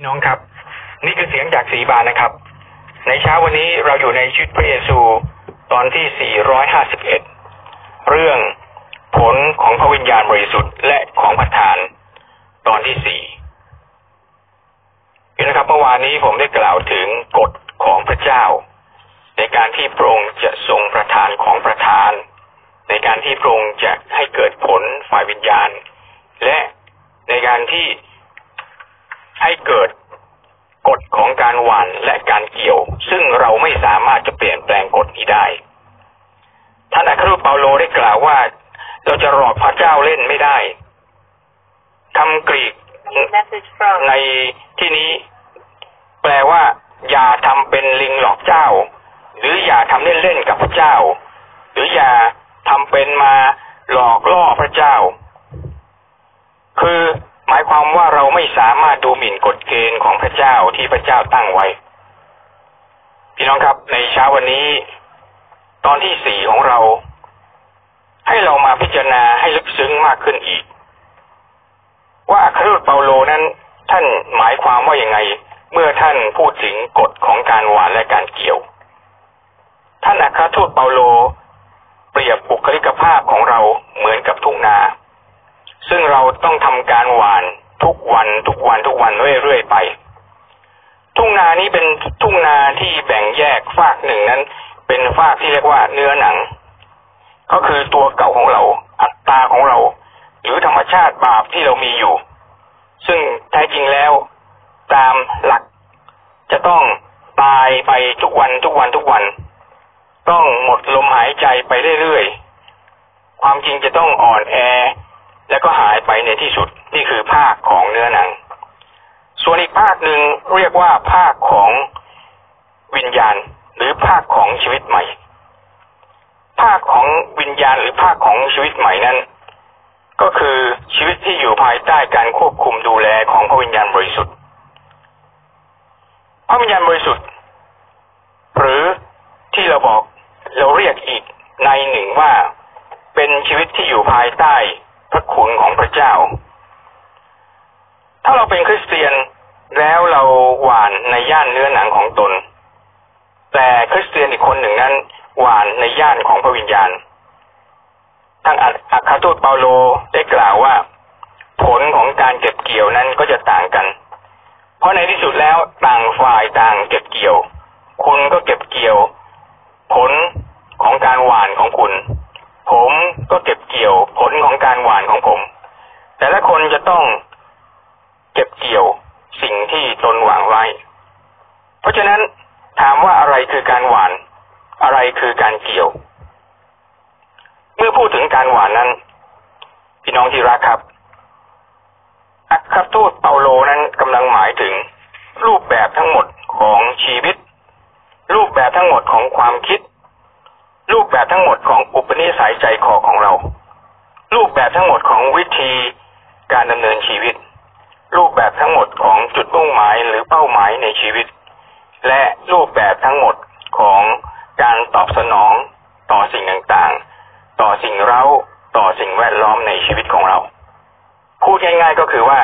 พี่น้องครับ นี่คือเสียงจากสีบานนะครับ ในเช้าวันนี้เราอยู่ในชีวิตพระเยซูตอนที่ 451 เรื่องผลของพระวิญญาณบริสุทธิ์และของประทาน ตอนที่สี่พี่นะครับเมื่อวานนี้ผมได้กล่าวถึงกฎของพระเจ้า ในการที่พระองค์จะทรงประทานของประทาน ในการที่พระองค์จะให้เกิดผลฝ่ายวิญญาณ และในการที่ให้ เกิดกฎของการหว่านและการเกี่ยว ซึ่งเราไม่สามารถจะเปลี่ยนแปลงกฎนี้ได้ท่านอัครทูตเปาโลได้กล่าวว่า เราจะหลอกพระเจ้าเล่นไม่ได้คำกรีก message from ในที่นี้ แปลว่า อย่าทำเป็นลิงหลอกเจ้า หรืออย่าทำเล่นๆกับพระเจ้า หรืออย่าทำเป็นมาหลอกล่อพระเจ้า คือ หมายความว่าเราไม่สามารถดูหมิ่นกฎเกณฑ์ของพระเจ้าที่พระเจ้าตั้งไว้ พี่น้องครับในเช้าวันนี้ ตอนที่สี่ของเรา ให้เรามาพิจารณาให้ลึกซึ้งมากขึ้นอีก ว่าครูตเปาโลนั้นท่านหมายความว่าอย่างไง เมื่อท่านพูดถึงกฎของการหวานและการเกี่ยว ท่านอัครทูตเปาโล เปรียบบุคลิกภาพของเราเหมือนกับทุ่งนา ต้องทำการหวานทุกวันทุกวันทุกวันเรื่อยๆไป ทุ่งนานี้เป็นทุ่งนาที่แบ่งแยกฝากหนึ่งนั้น เป็นฝากที่เรียกว่าเนื้อหนัง ก็คือตัวเก่าของเรา อัตตาของเรา หรือธรรมชาติบาปที่เรามีอยู่ ซึ่งแท้จริงแล้วตามหลักจะต้องตายไปทุกวันทุกวันทุกวัน ต้องหมดลมหายใจไปเรื่อยๆ ความจริงจะต้องอ่อนแอ แล้วก็หายไปในที่สุดนี่คือภาคของเนื้อหนัง ส่วนอีกภาคหนึ่งเรียกว่าภาคของวิญญาณหรือภาคของชีวิตใหม่ ภาคของวิญญาณหรือภาคของชีวิตใหม่นั้น ก็คือชีวิตที่อยู่ภายใต้การควบคุมดูแลของพระวิญญาณบริสุทธิ์ พระวิญญาณบริสุทธิ์ หรือที่เราบอกเราเรียกอีกในหนึ่งว่าเป็นชีวิตที่อยู่ภายใต้ พระคุณของพระเจ้า ถ้าเราเป็นคริสเตียนแล้วเราหวานในย่านเนื้อหนังของตน แต่คริสเตียนอีกคนหนึ่งนั้น หวานในย่านของพระวิญญาณทางอัครทูตเปาโลได้กล่าวว่า ผลของการเก็บเกี่ยวนั้นก็จะต่างกัน เพราะในที่สุดแล้วต่างฝ่ายต่างเก็บเกี่ยว คุณก็เก็บเกี่ยว ผลของการหวานของคุณ ผมก็เก็บเกี่ยวผลของการหวานของผม แต่ละคนจะต้องเก็บเกี่ยวสิ่งที่ตนหวางไว้ เพราะฉะนั้นถามว่าอะไรคือการหวาน อะไรคือการเกี่ยว เมื่อพูดถึงการหวานนั้น พี่น้องที่รักครับอัครทูตเปาโลนั้นกำลังหมายถึงรูปแบบทั้งหมดของชีวิต รูปแบบทั้งหมดของความคิด รูปแบบทั้งหมดของอุปนิสัยใจคอของเรา รูปแบบทั้งหมดของวิธีการดำเนินชีวิต รูปแบบทั้งหมดของจุดมุ่งหมายหรือเป้าหมายในชีวิต และรูปแบบทั้งหมดของการตอบสนองต่อสิ่งต่างๆ ต่อสิ่งเร้าต่อสิ่งแวดล้อมในชีวิตของเรา พูดง่าย ๆก็คือว่า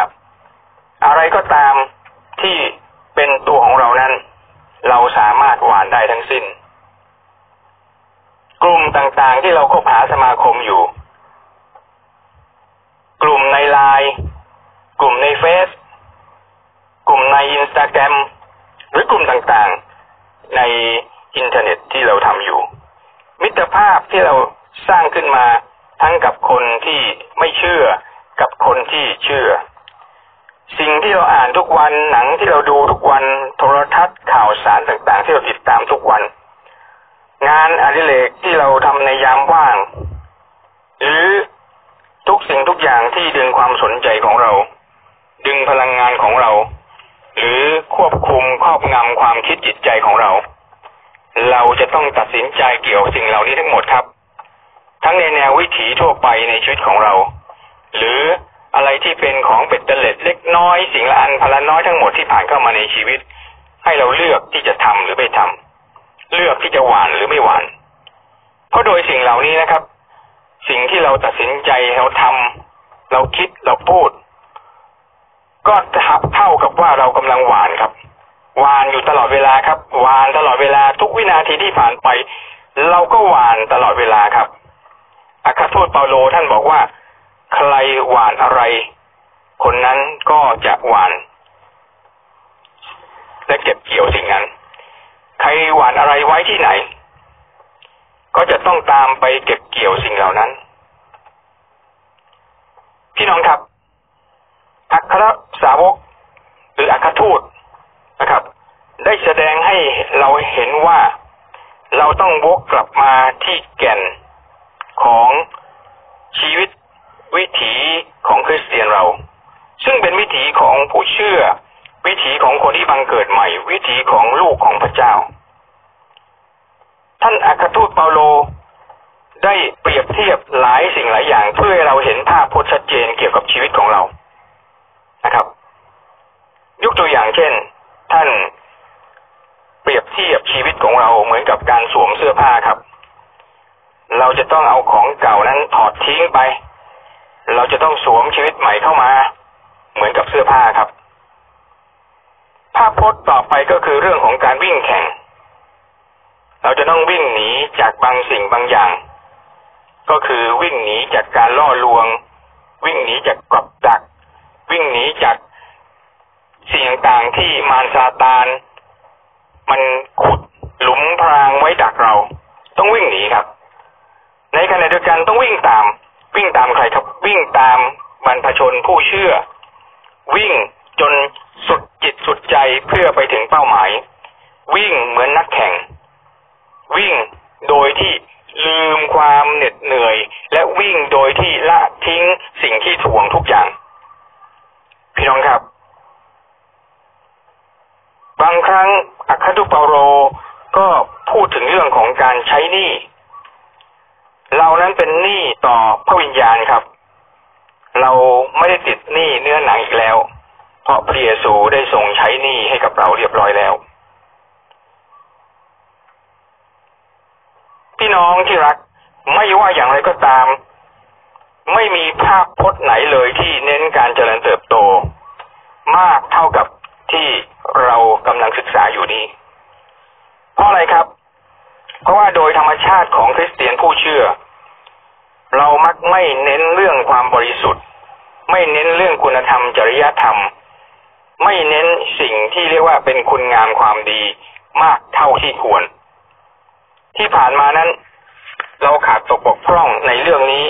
อะไรก็ตามที่เป็นตัวของเรานั้น เราสามารถหวานได้ทั้งสิ้น กลุ่มต่างๆที่เราคบหาสมาคมอยู่ กลุ่มในไลน์กลุ่มในเฟซกลุ่มในอินสตาแกรมหรือกลุ่มต่างๆ ในอินเทอร์เน็ตที่เราทำอยู่ มิตรภาพที่เราสร้างขึ้นมาทั้งกับคนที่ไม่เชื่อกับคนที่เชื่อ สิ่งที่เราอ่านทุกวันหนังที่เราดูทุกวันโทรทัศน์ข่าวสารต่างๆ ที่เราติดตามทุกวัน งานอดิเรกที่เราทำในยามว่าง หรือทุกสิ่งทุกอย่างที่ดึงความสนใจของเรา ดึงพลังงานของเรา หรือควบคุมครอบงำความคิดจิตใจของเรา เราจะต้องตัดสินใจเกี่ยวสิ่งเหล่านี้ทั้งหมดครับ ทั้งในแนววิถีทั่วไปในชีวิตของเรา หรืออะไรที่เป็นของเป็ดเตล็ดเล็กน้อย สิ่งละอันพละน้อยทั้งหมดที่ผ่านเข้ามาในชีวิต ให้เราเลือกที่จะทำหรือไม่ทำ เลือกที่จะหวานหรือไม่หวาน เพราะโดยสิ่งเหล่านี้นะครับ สิ่งที่เราตัดสินใจเราทำเราคิดเราพูด ก็ทับเท่ากับว่าเรากำลังหวานครับ หวานอยู่ตลอดเวลาครับ หวานตลอดเวลาทุกวินาทีที่ผ่านไป เราก็หวานตลอดเวลาครับอาคาโทษเปาโลท่านบอกว่า ใครหวานอะไร คนนั้นก็จะหวาน และเก็บเกี่ยวสิ่งนั้น ใครหวานอะไรไว้ที่ไหน ก็จะต้องตามไปเก็บเกี่ยวสิ่งเหล่านั้น พี่น้องครับ อัครสาวก หรืออัครทูตนะครับ ได้แสดงให้เราเห็นว่าเราต้องวกกลับมาที่แก่นของชีวิตวิถีของคริสเตียนเรา ซึ่งเป็นวิถีของผู้เชื่อ วิถีของคนที่บังเกิดใหม่ วิถีของลูกของพระเจ้า ท่านอัครทูตเปาโลได้เปรียบเทียบหลายสิ่งหลายอย่าง เพื่อให้เราเห็นภาพพจน์ชัดเจนเกี่ยวกับชีวิตของเรานะครับ ยกตัวอย่างเช่น ท่านเปรียบเทียบชีวิตของเราเหมือนกับการสวมเสื้อผ้าครับ เราจะต้องเอาของเก่านั้นถอดทิ้งไป เราจะต้องสวมชีวิตใหม่เข้ามา เหมือนกับเสื้อผ้าครับ ภาพพจน์ต่อไปก็คือเรื่องของการวิ่งแข่ง เราจะต้องวิ่งหนีจากบางสิ่งบางอย่าง ก็คือวิ่งหนีจากการล่อลวง วิ่งหนีจากกับดัก วิ่งหนีจากสิ่งต่างที่มารซาตาน มันขุดหลุมพรางไว้ดักเรา ต้องวิ่งหนีครับ ในขณะเดียวกันต้องวิ่งตาม วิ่งตามใครครับ วิ่งตามบรรพชนผู้เชื่อ วิ่งจน สุดจิตสุดใจเพื่อไปถึงเป้าหมาย วิ่งเหมือนนักแข่ง วิ่งโดยที่ลืมความเหน็ดเหนื่อย และวิ่งโดยที่ละทิ้งสิ่งที่ถ่วงทุกอย่าง พี่น้องครับ บางครั้งอัครตุเปาโรก็พูดถึงเรื่องของการใช้หนี้เรานั้นเป็นหนี้ต่อพระวิญญาณครับ เราไม่ได้ติดหนี้เนื้อหนังอีกแล้ว เพราะพระเยซูได้ทรงใช้หนี้ให้กับเราเรียบร้อยแล้ว พี่น้องที่รักไม่ว่าอย่างไรก็ตาม ไม่มีภาพพจน์ไหนเลยที่เน้นการเจริญเติบโต มากเท่ากับที่เรากำลังศึกษาอยู่นี้ เพราะอะไรครับ เพราะว่าโดยธรรมชาติของคริสเตียนผู้เชื่อ เรามักไม่เน้นเรื่องความบริสุทธิ์ ไม่เน้นเรื่องคุณธรรมจริยธรรม ไม่เน้นสิ่งที่เรียกว่าเป็นคุณงามความดีมากเท่าที่ควร ที่ผ่านมานั้น เราขาดตกบกพร่องในเรื่องนี้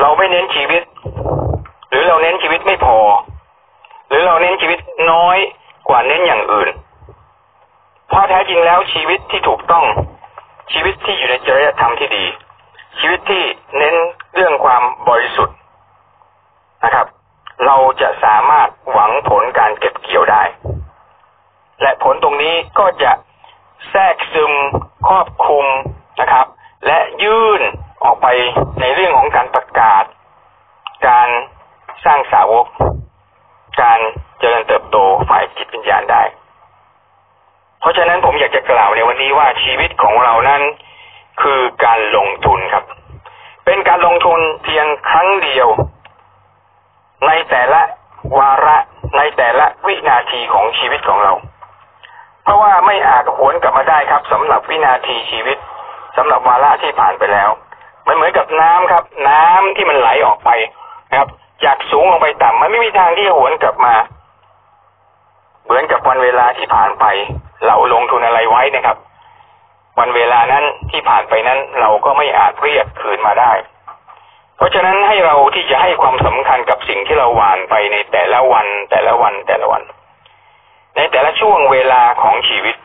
เราไม่เน้นชีวิต หรือเราเน้นชีวิตไม่พอ หรือเราเน้นชีวิตน้อยกว่าเน้นอย่างอื่น เพราะแท้จริงแล้วชีวิตที่ถูกต้องชีวิตที่อยู่ในจริยธรรมที่ดี ชีวิตที่เน้นเรื่องความบริสุทธิ์นะครับ เราจะสามารถหวังผลการเก็บเกี่ยวได้ และผลตรงนี้ก็จะแทรกซึมครอบคลุมนะครับ และยื่นออกไปในเรื่องของการประกาศ การสร้างสาวก การเจริญเติบโตฝ่ายจิตวิญญาณได้ เพราะฉะนั้นผมอยากจะกล่าวในวันนี้ว่าชีวิตของเรานั้นคือการลงทุนครับ เป็นการลงทุนเพียงครั้งเดียว ในแต่ละวาระในแต่ละวินาทีของชีวิตของเรา เพราะว่าไม่อาจหวนกลับมาได้ครับสำหรับวินาทีชีวิตสำหรับวาระที่ผ่านไปแล้ว มันเหมือนกับน้ำครับ น้ำที่มันไหลออกไปนะครับ จากสูงลงไปต่ำมันไม่มีทางที่จะหวนกลับมา เหมือนกับวันเวลาที่ผ่านไป เราลงทุนอะไรไว้นะครับ วันเวลานั้นที่ผ่านไปนั้นเราก็ไม่อาจเรียกคืนมาได้ เพราะฉะนั้นให้เราที่จะให้ความสำคัญกับสิ่งที่เราหวานไปในแต่ละวัน แต่ละวันแต่ละวัน ในแต่ละช่วงเวลาของชีวิต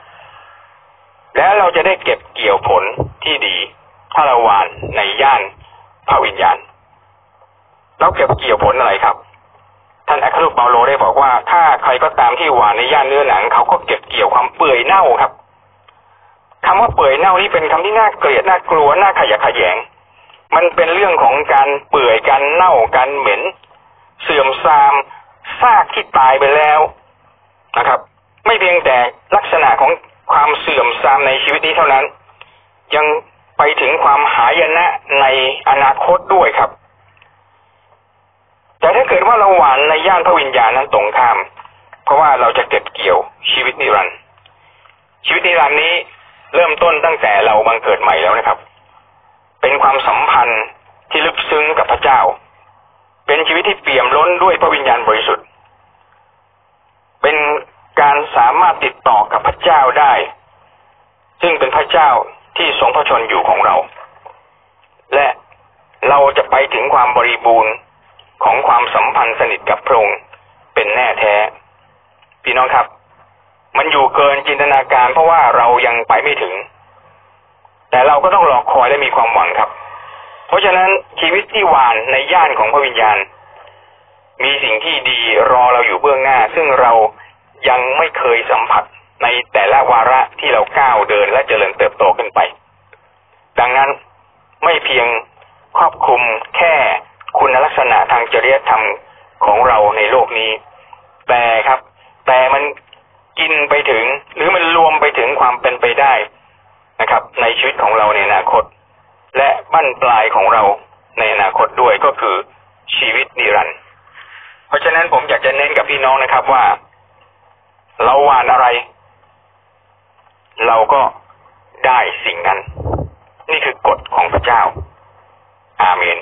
แล้วเราจะได้เก็บเกี่ยวผลที่ดี ถ้าเราหวานในย่านพระวิญญาณแล้วเก็บเกี่ยวผลอะไรครับ ท่านอัครลูกเปาโลได้บอกว่า ถ้าใครก็ตามที่หวานในย่านเนื้อหนัง เขาก็เก็บเกี่ยวความเปื่อยเน่าครับคำว่าเปื่อยเน่านี่เป็นคำที่น่าเกลียดน่ากลัวน่าขยะขยง มันเป็นเรื่องของการเปื่อยการเน่าการเหม็น เสื่อมทรามซากที่ตายไปแล้วนะครับ ไม่เพียงแต่ลักษณะของความเสื่อมทรามในชีวิตนี้เท่านั้น ยังไปถึงความหายนะในอนาคตด้วยครับ แต่ถ้าเกิดว่าเราหวานในย่านพระวิญญาณนั้นตรงข้าม เพราะว่าเราจะเก็บเกี่ยวชีวิตนิรันดร์ชีวิตนิรันดร์นี้เริ่มต้นตั้งแต่เราบังเกิดใหม่แล้วนะครับ เป็นความสัมพันธ์ที่ลึกซึ้งกับพระเจ้า เป็นชีวิตที่เปี่ยมล้นด้วยพระวิญญาณบริสุทธิ์ เป็นการสามารถติดต่อกับพระเจ้าได้ ซึ่งเป็นพระเจ้าที่ทรงพระชนอยู่ของเรา และเราจะไปถึงความบริบูรณ์ของความสัมพันธ์สนิทกับพระองค์เป็นแน่แท้ พี่น้องครับ มันอยู่เกินจินตนาการเพราะว่าเรายังไปไม่ถึง แต่เราก็ต้องรอคอยและมีความหวังครับ เพราะฉะนั้นชีวิตที่หวานในย่านของพระวิญญาณ มีสิ่งที่ดีรอเราอยู่เบื้องหน้า ซึ่งเรายังไม่เคยสัมผัสในแต่ละวาระที่เราก้าวเดินและเจริญเติบโตขึ้นไป ดังนั้นไม่เพียงครอบคลุมแค่คุณลักษณะทางจริยธรรมของเราในโลกนี้ แต่ครับ แต่มันกินไปถึง หรือมันรวมไปถึงความเป็นไปได้นะครับ ในชีวิตของเราในอนาคต และบั้ นปลายของเราในอนาคตด้วยก็คือชีวิตนิรันดร์เพราะฉะนั้นผมอยากจะเน้นกับพี่น้องนะครับว่า เราหวานอะไร เราก็ได้สิ่งนั้น นี่คือกฎของพระเจ้า อาเมน